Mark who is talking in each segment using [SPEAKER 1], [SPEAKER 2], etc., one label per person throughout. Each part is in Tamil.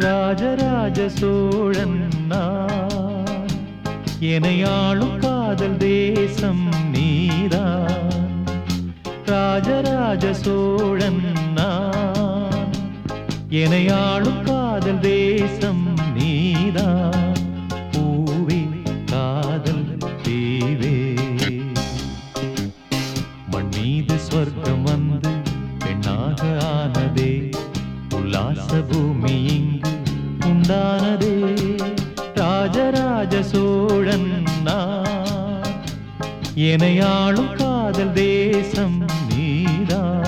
[SPEAKER 1] ராஜராஜ சோழன் நான் எனையாளும் காதல் தேசம் நீதான். ராஜராஜ சோழன் நான் எனையாளும் காதல் தேசம் நீதான். பூவே காதல் தீவே. மண் மீது சொர்க்கம் வந்து பெண்ணாக ஆனதே. உல்லாச பூமியின் உண்டானதே. ராஜராஜ சோழன் நான். எனையாளும் காதல் தேசம் நீதான்.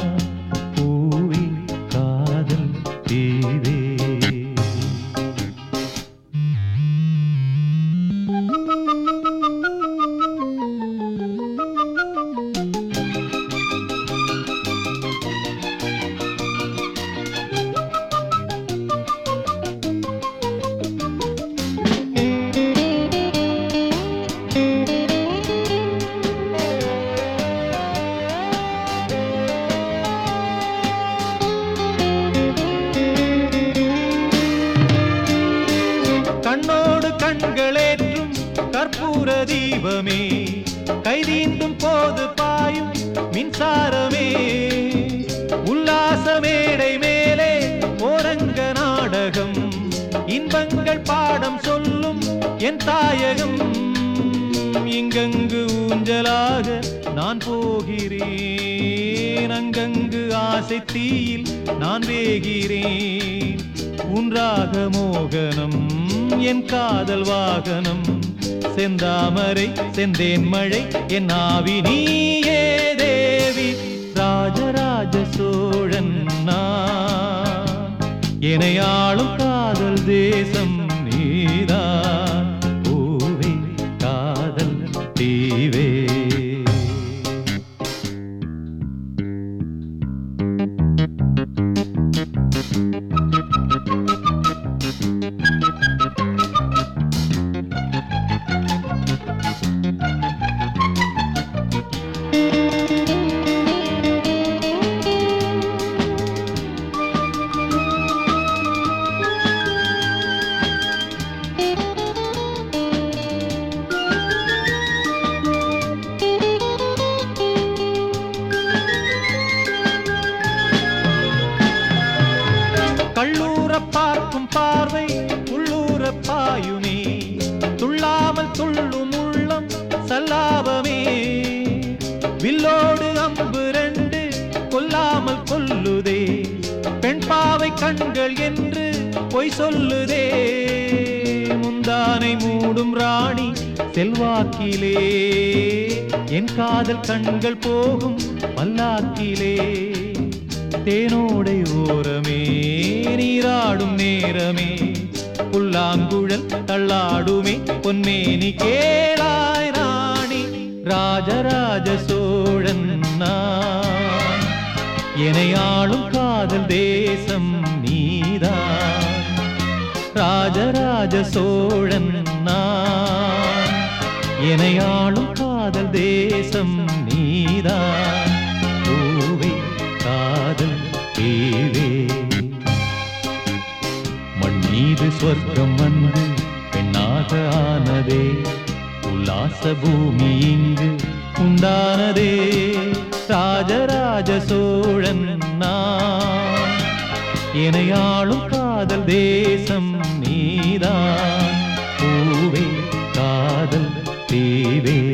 [SPEAKER 1] கற்பூர தீபமே. கைதீந்தும் போது பாயும் மின்சாரமே. உல்லாச மேடை மேலே ஓரங்க நாடகம். இன்பங்கள் பாடம் சொல்லும் என் தாயகம். இங்கங்கு ஊஞ்சலாக நான் போகிறேன். அங்கங்கு ஆசை தீயில் நான் வேகிறேன். உன்றாக மோகனம் என் காதல் வாகனம். செந்தாமரை செந்தேன் மழை என் ஆவி நீயே தேவி ராஜராஜ சோழன் நான். எனையாளும் காதல் தேசம் பார்க்கும் பார்வை உள்ளூர பாயுமே. துள்ளாமல் துள்ளும் உள்ளம் சல்லாபமே. வில்லோடு அம்பு ரெண்டு கொல்லாமல் கொல்லுதே. பெண் பாவை கண்கள் என்று பொய் சொல்லுதே. முந்தானை மூடும் ராணி செல்வாக்கிலே. என் காதல் கண்கள் போகும் பல்லாக்கிலே தேனோடை ஓரமே நீராடும் நேரமே. புல்லாங்குழல் தள்ளாடுமே பொன்மேனி கேளாய் ராணி ராஜராஜ சோழன் எனையாளும் காதல் தேசம் நீதா ராஜராஜ சோழன் நான். எனையாளும் காதல் தேசம் நீதான். தேவே மண் மீது சொர்க்கம் வந்து பெண்ணாக ஆனதே. உல்லாச பூமி இங்கு உண்டானதே. ராஜராஜ சோழன் நான். எனையாளும் காதல் தேசம் நீதான். பூவே காதல் தேவே.